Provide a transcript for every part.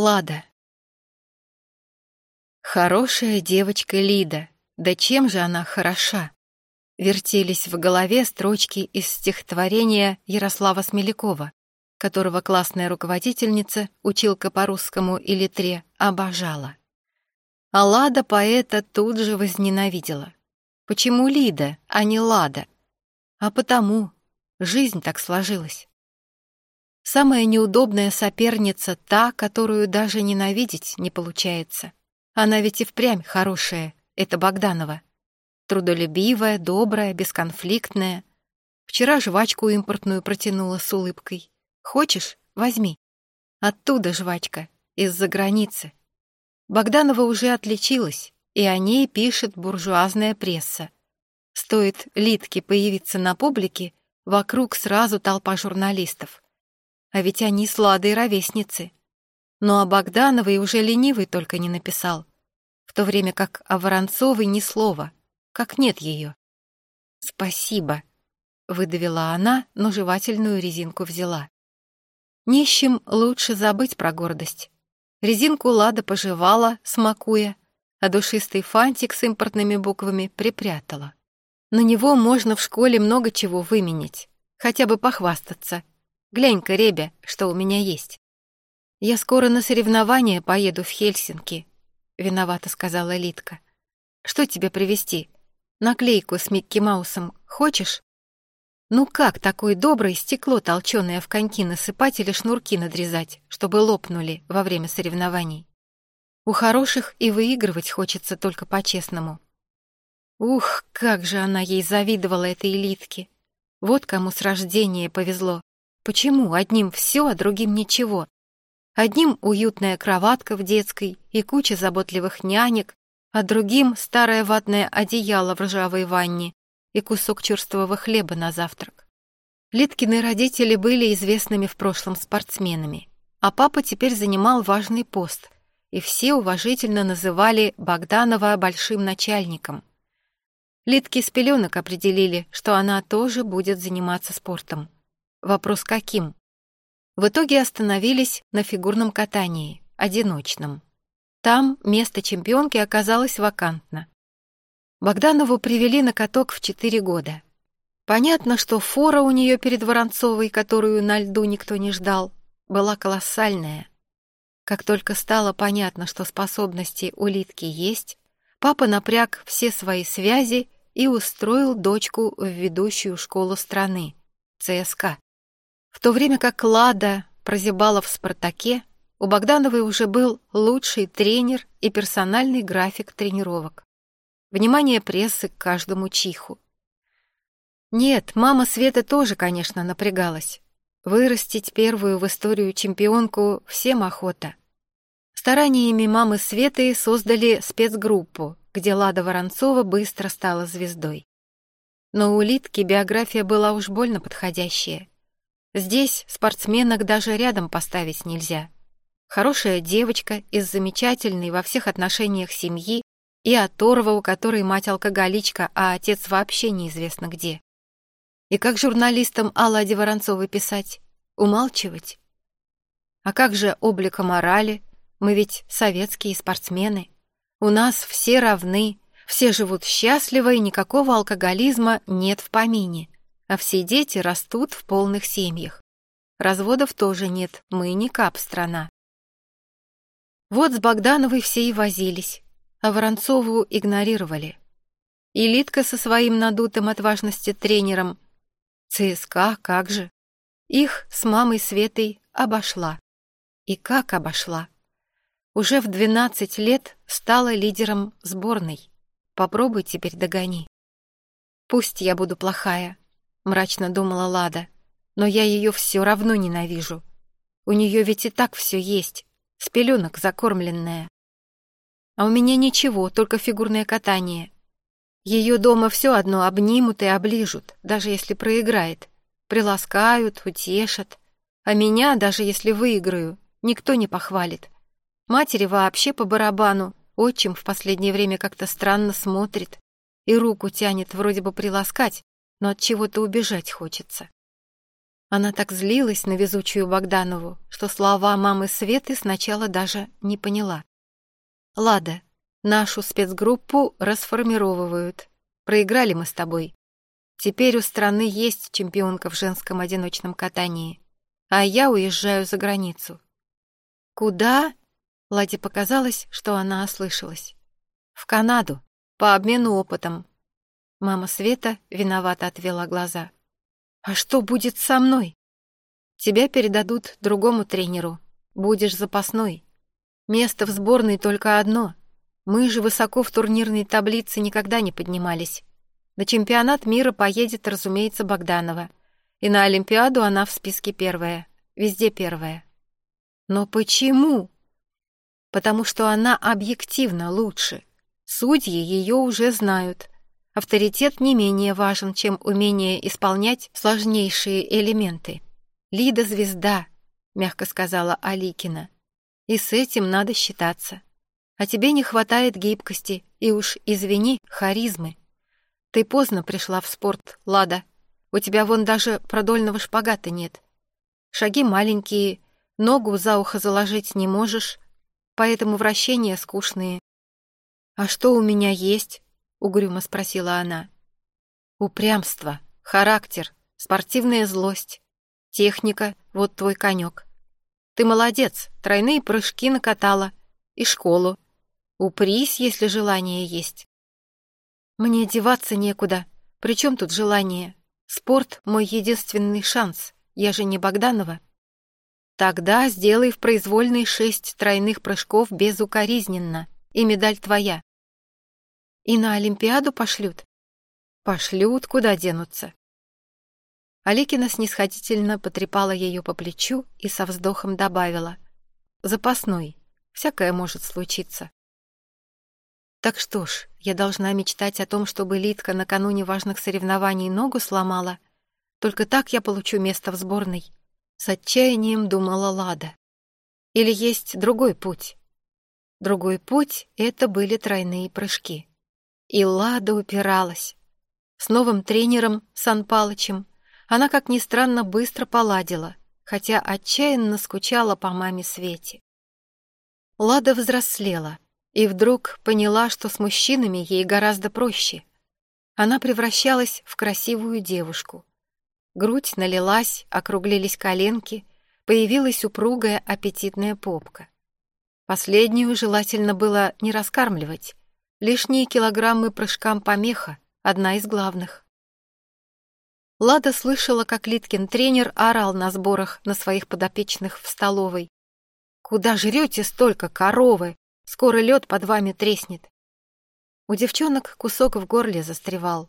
Лада. Хорошая девочка Лида, да чем же она хороша? Вертелись в голове строчки из стихотворения Ярослава Смелякова, которого классная руководительница, училка по русскому и литре, обожала. А Лада поэта тут же возненавидела. Почему Лида, а не Лада? А потому, жизнь так сложилась. Самая неудобная соперница — та, которую даже ненавидеть не получается. Она ведь и впрямь хорошая, это Богданова. Трудолюбивая, добрая, бесконфликтная. Вчера жвачку импортную протянула с улыбкой. Хочешь? Возьми. Оттуда жвачка, из-за границы. Богданова уже отличилась, и о ней пишет буржуазная пресса. Стоит Литке появиться на публике, вокруг сразу толпа журналистов. А ведь они с Ладой ровесницы. Но о Богдановой уже ленивый только не написал, в то время как о Воронцовой ни слова, как нет ее. «Спасибо», — выдавила она, но жевательную резинку взяла. Нищим лучше забыть про гордость. Резинку Лада пожевала, смакуя, а душистый фантик с импортными буквами припрятала. На него можно в школе много чего выменить, хотя бы похвастаться, Глянь-ка, Ребя, что у меня есть. Я скоро на соревнования поеду в Хельсинки, виновато сказала Литка. Что тебе привезти? Наклейку с Микки Маусом хочешь? Ну как такое доброе стекло толченое в коньки насыпать или шнурки надрезать, чтобы лопнули во время соревнований? У хороших и выигрывать хочется только по-честному. Ух, как же она ей завидовала этой элитке. Вот кому с рождения повезло. Почему одним все, а другим ничего? Одним уютная кроватка в детской и куча заботливых нянек, а другим старое ватное одеяло в ржавой ванне и кусок черствого хлеба на завтрак. Литкины родители были известными в прошлом спортсменами, а папа теперь занимал важный пост, и все уважительно называли Богданова большим начальником. Литки с пеленок определили, что она тоже будет заниматься спортом. Вопрос каким? В итоге остановились на фигурном катании, одиночном. Там место чемпионки оказалось вакантно. Богданову привели на каток в четыре года. Понятно, что фора у нее перед Воронцовой, которую на льду никто не ждал, была колоссальная. Как только стало понятно, что способности у Литки есть, папа напряг все свои связи и устроил дочку в ведущую школу страны — ЦСКА. В то время как Лада прозябала в «Спартаке», у Богдановой уже был лучший тренер и персональный график тренировок. Внимание прессы к каждому чиху. Нет, мама Света тоже, конечно, напрягалась. Вырастить первую в историю чемпионку всем охота. Стараниями мамы Светы создали спецгруппу, где Лада Воронцова быстро стала звездой. Но у Литки биография была уж больно подходящая. Здесь спортсменок даже рядом поставить нельзя. Хорошая девочка из замечательной во всех отношениях семьи и оторва, у которой мать алкоголичка, а отец вообще неизвестно где. И как журналистам Алладе Воронцовой писать? Умалчивать? А как же облика морали? Мы ведь советские спортсмены. У нас все равны, все живут счастливо и никакого алкоголизма нет в помине а все дети растут в полных семьях. Разводов тоже нет, мы не кап-страна. Вот с Богдановой все и возились, а Воронцову игнорировали. И Литка со своим надутым от важности тренером. ЦСКА, как же. Их с мамой Светой обошла. И как обошла? Уже в 12 лет стала лидером сборной. Попробуй теперь догони. Пусть я буду плохая, — мрачно думала Лада. «Но я ее все равно ненавижу. У нее ведь и так все есть, с пеленок закормленная. А у меня ничего, только фигурное катание. Ее дома все одно обнимут и оближут, даже если проиграет. Приласкают, утешат. А меня, даже если выиграю, никто не похвалит. Матери вообще по барабану, отчим в последнее время как-то странно смотрит и руку тянет вроде бы приласкать, но от чего-то убежать хочется. Она так злилась на везучую Богданову, что слова мамы Светы сначала даже не поняла. «Лада, нашу спецгруппу расформировывают. Проиграли мы с тобой. Теперь у страны есть чемпионка в женском одиночном катании, а я уезжаю за границу». «Куда?» Ладе показалось, что она ослышалась. «В Канаду, по обмену опытом». Мама Света виновато отвела глаза. «А что будет со мной?» «Тебя передадут другому тренеру. Будешь запасной. Место в сборной только одно. Мы же высоко в турнирной таблице никогда не поднимались. На чемпионат мира поедет, разумеется, Богданова. И на Олимпиаду она в списке первая. Везде первая. Но почему? Потому что она объективно лучше. Судьи ее уже знают. Авторитет не менее важен, чем умение исполнять сложнейшие элементы. «Лида — звезда», — мягко сказала Аликина. «И с этим надо считаться. А тебе не хватает гибкости и уж, извини, харизмы. Ты поздно пришла в спорт, Лада. У тебя вон даже продольного шпагата нет. Шаги маленькие, ногу за ухо заложить не можешь, поэтому вращения скучные. А что у меня есть? — угрюмо спросила она. «Упрямство, характер, спортивная злость, техника — вот твой конек. Ты молодец, тройные прыжки накатала. И школу. Упрись, если желание есть». «Мне деваться некуда. Причем тут желание? Спорт — мой единственный шанс. Я же не Богданова». «Тогда сделай в произвольной шесть тройных прыжков безукоризненно, и медаль твоя. И на Олимпиаду пошлют? Пошлют, куда денутся. Аликина снисходительно потрепала ее по плечу и со вздохом добавила. Запасной, всякое может случиться. Так что ж, я должна мечтать о том, чтобы Литка накануне важных соревнований ногу сломала. Только так я получу место в сборной. С отчаянием думала Лада. Или есть другой путь? Другой путь — это были тройные прыжки. И Лада упиралась. С новым тренером, Сан Палычем, она, как ни странно, быстро поладила, хотя отчаянно скучала по маме Свете. Лада взрослела и вдруг поняла, что с мужчинами ей гораздо проще. Она превращалась в красивую девушку. Грудь налилась, округлились коленки, появилась упругая аппетитная попка. Последнюю желательно было не раскармливать, Лишние килограммы прыжкам помеха, одна из главных. Лада слышала, как Литкин тренер орал на сборах на своих подопечных в столовой. «Куда жрете столько, коровы? Скоро лед под вами треснет». У девчонок кусок в горле застревал,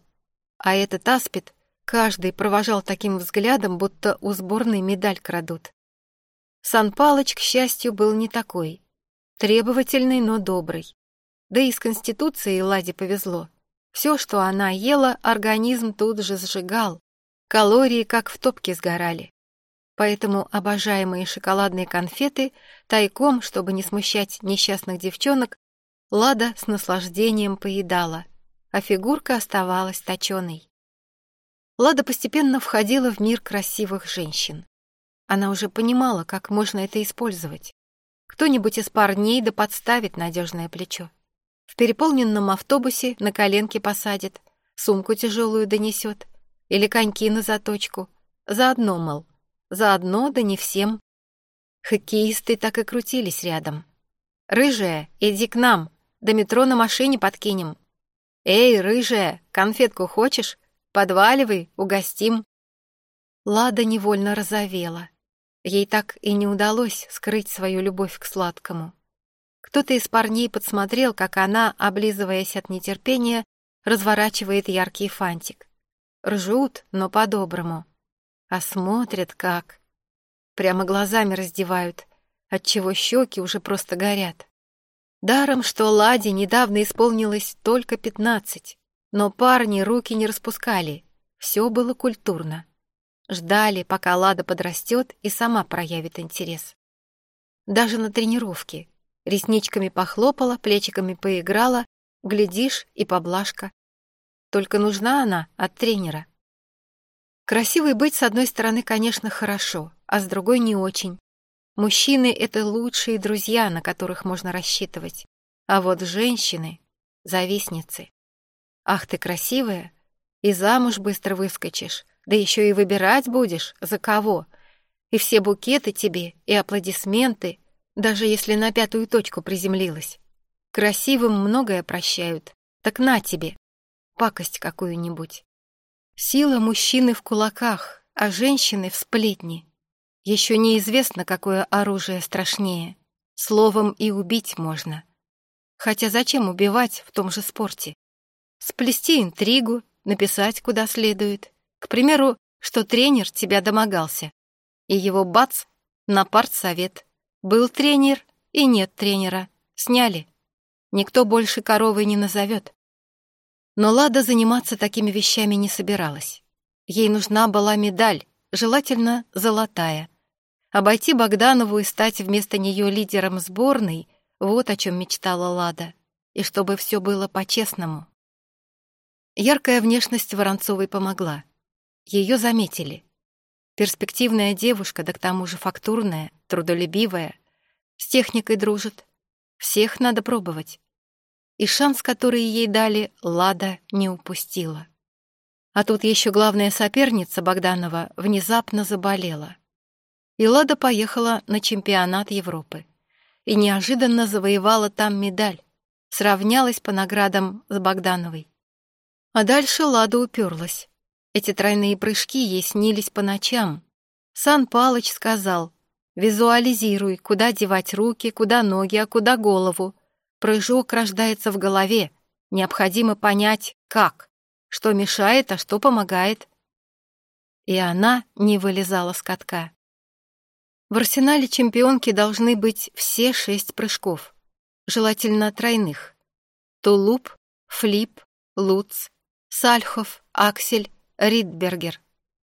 а этот аспид каждый провожал таким взглядом, будто у сборной медаль крадут. Сан Палыч, к счастью, был не такой. Требовательный, но добрый. Да и с конституцией Ладе повезло. Все, что она ела, организм тут же сжигал. Калории как в топке сгорали. Поэтому обожаемые шоколадные конфеты тайком, чтобы не смущать несчастных девчонок, Лада с наслаждением поедала, а фигурка оставалась точеной. Лада постепенно входила в мир красивых женщин. Она уже понимала, как можно это использовать. Кто-нибудь из парней да подставит надежное плечо. В переполненном автобусе на коленке посадит, сумку тяжелую донесет или коньки на заточку. Заодно, мол, заодно, да не всем. Хоккеисты так и крутились рядом. «Рыжая, иди к нам, до метро на машине подкинем». «Эй, рыжая, конфетку хочешь? Подваливай, угостим». Лада невольно розовела. Ей так и не удалось скрыть свою любовь к сладкому. Кто-то из парней подсмотрел, как она, облизываясь от нетерпения, разворачивает яркий фантик. Ржут, но по-доброму. А смотрят как. Прямо глазами раздевают, отчего щеки уже просто горят. Даром, что Ладе недавно исполнилось только пятнадцать, но парни руки не распускали, все было культурно. Ждали, пока Лада подрастет и сама проявит интерес. Даже на тренировке, Ресничками похлопала, плечиками поиграла, глядишь, и поблажка. Только нужна она от тренера. Красивой быть, с одной стороны, конечно, хорошо, а с другой не очень. Мужчины — это лучшие друзья, на которых можно рассчитывать. А вот женщины — завистницы. Ах, ты красивая, и замуж быстро выскочишь, да еще и выбирать будешь, за кого. И все букеты тебе, и аплодисменты, даже если на пятую точку приземлилась. Красивым многое прощают, так на тебе, пакость какую-нибудь. Сила мужчины в кулаках, а женщины в сплетни. Еще неизвестно, какое оружие страшнее. Словом и убить можно. Хотя зачем убивать в том же спорте? Сплести интригу, написать куда следует. К примеру, что тренер тебя домогался. И его бац на партсовет. Был тренер и нет тренера. Сняли. Никто больше коровой не назовет. Но Лада заниматься такими вещами не собиралась. Ей нужна была медаль, желательно золотая. Обойти Богданову и стать вместо нее лидером сборной — вот о чем мечтала Лада. И чтобы все было по-честному. Яркая внешность Воронцовой помогла. Ее заметили. Перспективная девушка, да к тому же фактурная, трудолюбивая, с техникой дружит. Всех надо пробовать. И шанс, который ей дали, Лада не упустила. А тут еще главная соперница Богданова внезапно заболела. И Лада поехала на чемпионат Европы. И неожиданно завоевала там медаль. Сравнялась по наградам с Богдановой. А дальше Лада уперлась. Эти тройные прыжки ей снились по ночам. Сан Палыч сказал, Визуализируй, куда девать руки, куда ноги, а куда голову. Прыжок рождается в голове. Необходимо понять, как, что мешает, а что помогает. И она не вылезала с катка. В арсенале чемпионки должны быть все шесть прыжков, желательно тройных. Тулуп, флип, луц, сальхов, аксель, ридбергер.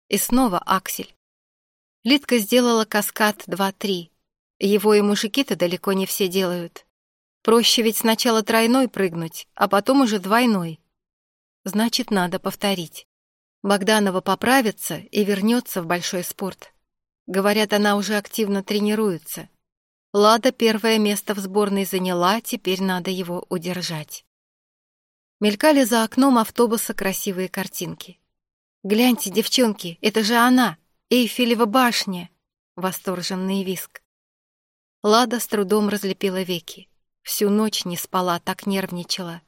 И снова аксель. Литка сделала каскад 2-3. Его и мужики-то далеко не все делают. Проще ведь сначала тройной прыгнуть, а потом уже двойной. Значит, надо повторить. Богданова поправится и вернется в большой спорт. Говорят, она уже активно тренируется. Лада первое место в сборной заняла, теперь надо его удержать. Мелькали за окном автобуса красивые картинки. «Гляньте, девчонки, это же она!» Эйфелева башня!» — восторженный виск. Лада с трудом разлепила веки. Всю ночь не спала, так нервничала.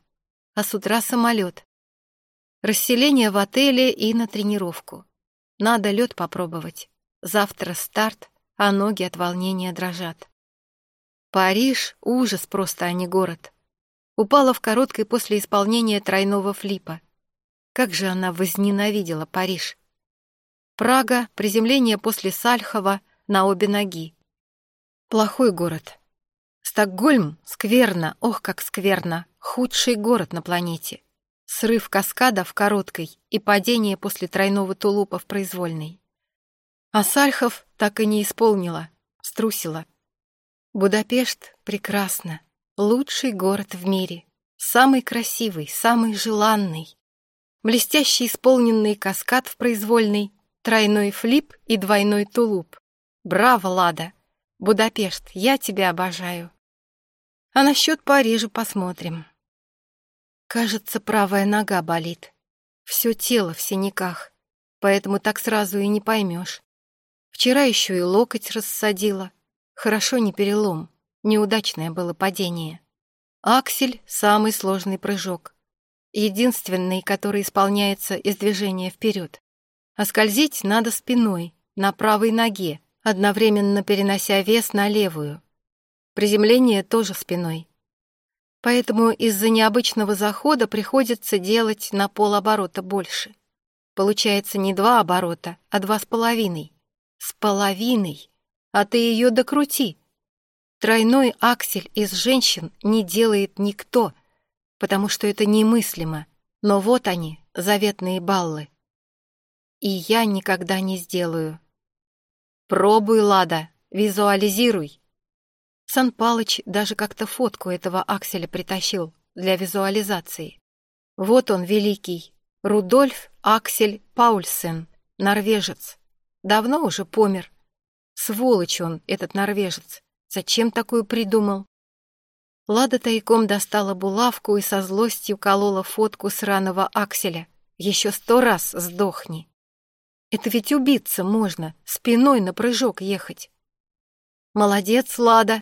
А с утра самолет. Расселение в отеле и на тренировку. Надо лед попробовать. Завтра старт, а ноги от волнения дрожат. Париж — ужас просто, а не город. Упала в короткой после исполнения тройного флипа. Как же она возненавидела Париж. Прага, приземление после Сальхова на обе ноги. Плохой город. Стокгольм — скверно, ох, как скверно, худший город на планете. Срыв каскада в короткой и падение после тройного тулупа в произвольной. А Сальхов так и не исполнила, струсила. Будапешт прекрасно, лучший город в мире, самый красивый, самый желанный. Блестящий исполненный каскад в произвольной Тройной флип и двойной тулуп. Браво, Лада! Будапешт, я тебя обожаю. А насчет Парижа посмотрим. Кажется, правая нога болит. Все тело в синяках, поэтому так сразу и не поймешь. Вчера еще и локоть рассадила. Хорошо не перелом, неудачное было падение. Аксель — самый сложный прыжок. Единственный, который исполняется из движения вперед а скользить надо спиной, на правой ноге, одновременно перенося вес на левую. Приземление тоже спиной. Поэтому из-за необычного захода приходится делать на полоборота больше. Получается не два оборота, а два с половиной. С половиной! А ты ее докрути. Тройной аксель из женщин не делает никто, потому что это немыслимо. Но вот они, заветные баллы и я никогда не сделаю. Пробуй, Лада, визуализируй. Сан Палыч даже как-то фотку этого акселя притащил для визуализации. Вот он, великий, Рудольф Аксель Паульсен, Норвежец. Давно уже помер. Сволочь он, этот норвежец. Зачем такую придумал? Лада тайком достала булавку и со злостью колола фотку сраного акселя. Еще сто раз сдохни. Это ведь убиться можно, спиной на прыжок ехать. Молодец, Лада.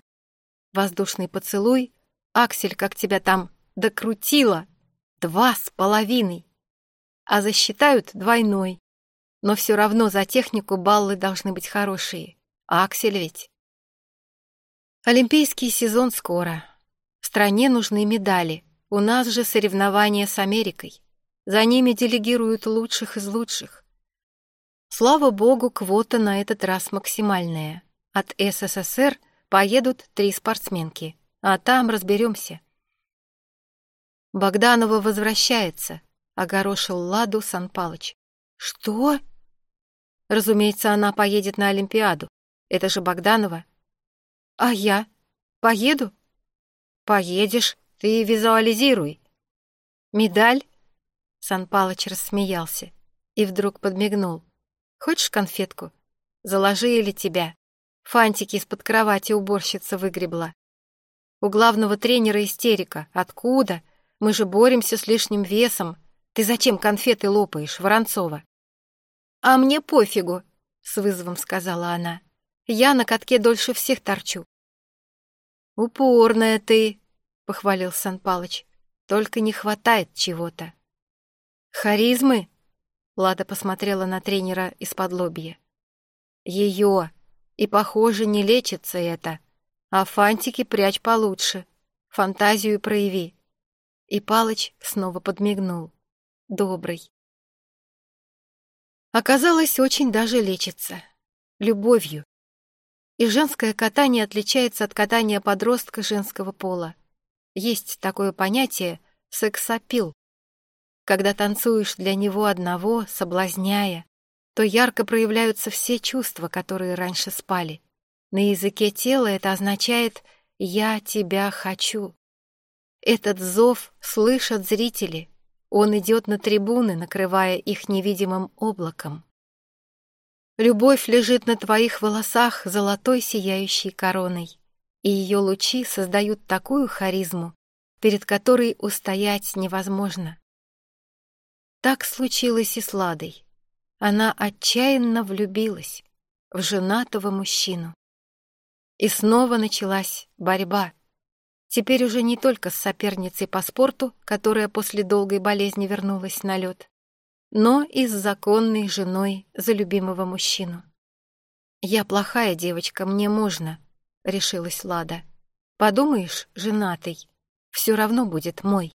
Воздушный поцелуй. Аксель, как тебя там докрутила. Два с половиной. А засчитают двойной. Но все равно за технику баллы должны быть хорошие. А Аксель ведь. Олимпийский сезон скоро. В стране нужны медали. У нас же соревнования с Америкой. За ними делегируют лучших из лучших. Слава богу, квота на этот раз максимальная. От СССР поедут три спортсменки, а там разберемся. Богданова возвращается, огорошил Ладу Сан Палыч. Что? Разумеется, она поедет на Олимпиаду. Это же Богданова. А я? Поеду? Поедешь, ты визуализируй. Медаль? Сан Палыч рассмеялся и вдруг подмигнул. Хочешь конфетку? Заложили тебя. Фантики из-под кровати уборщица выгребла. У главного тренера истерика. Откуда? Мы же боремся с лишним весом. Ты зачем конфеты лопаешь, Воронцова? А мне пофигу, с вызовом сказала она. Я на катке дольше всех торчу. «Упорная ты», — похвалил Сан Палыч. «Только не хватает чего-то». «Харизмы?» — Лада посмотрела на тренера из-под лобья. «Ее. И, похоже, не лечится это. А фантики прячь получше. Фантазию прояви». И Палыч снова подмигнул. Добрый. Оказалось, очень даже лечится. Любовью. И женское катание отличается от катания подростка женского пола. Есть такое понятие «сексапил». Когда танцуешь для него одного, соблазняя, то ярко проявляются все чувства, которые раньше спали. На языке тела это означает «я тебя хочу». Этот зов слышат зрители. Он идет на трибуны, накрывая их невидимым облаком. Любовь лежит на твоих волосах золотой сияющей короной, и ее лучи создают такую харизму, перед которой устоять невозможно. Так случилось и с Ладой. Она отчаянно влюбилась в женатого мужчину. И снова началась борьба. Теперь уже не только с соперницей по спорту, которая после долгой болезни вернулась на лед, но и с законной женой за любимого мужчину. «Я плохая девочка, мне можно», — решилась Лада. «Подумаешь, женатый, все равно будет мой».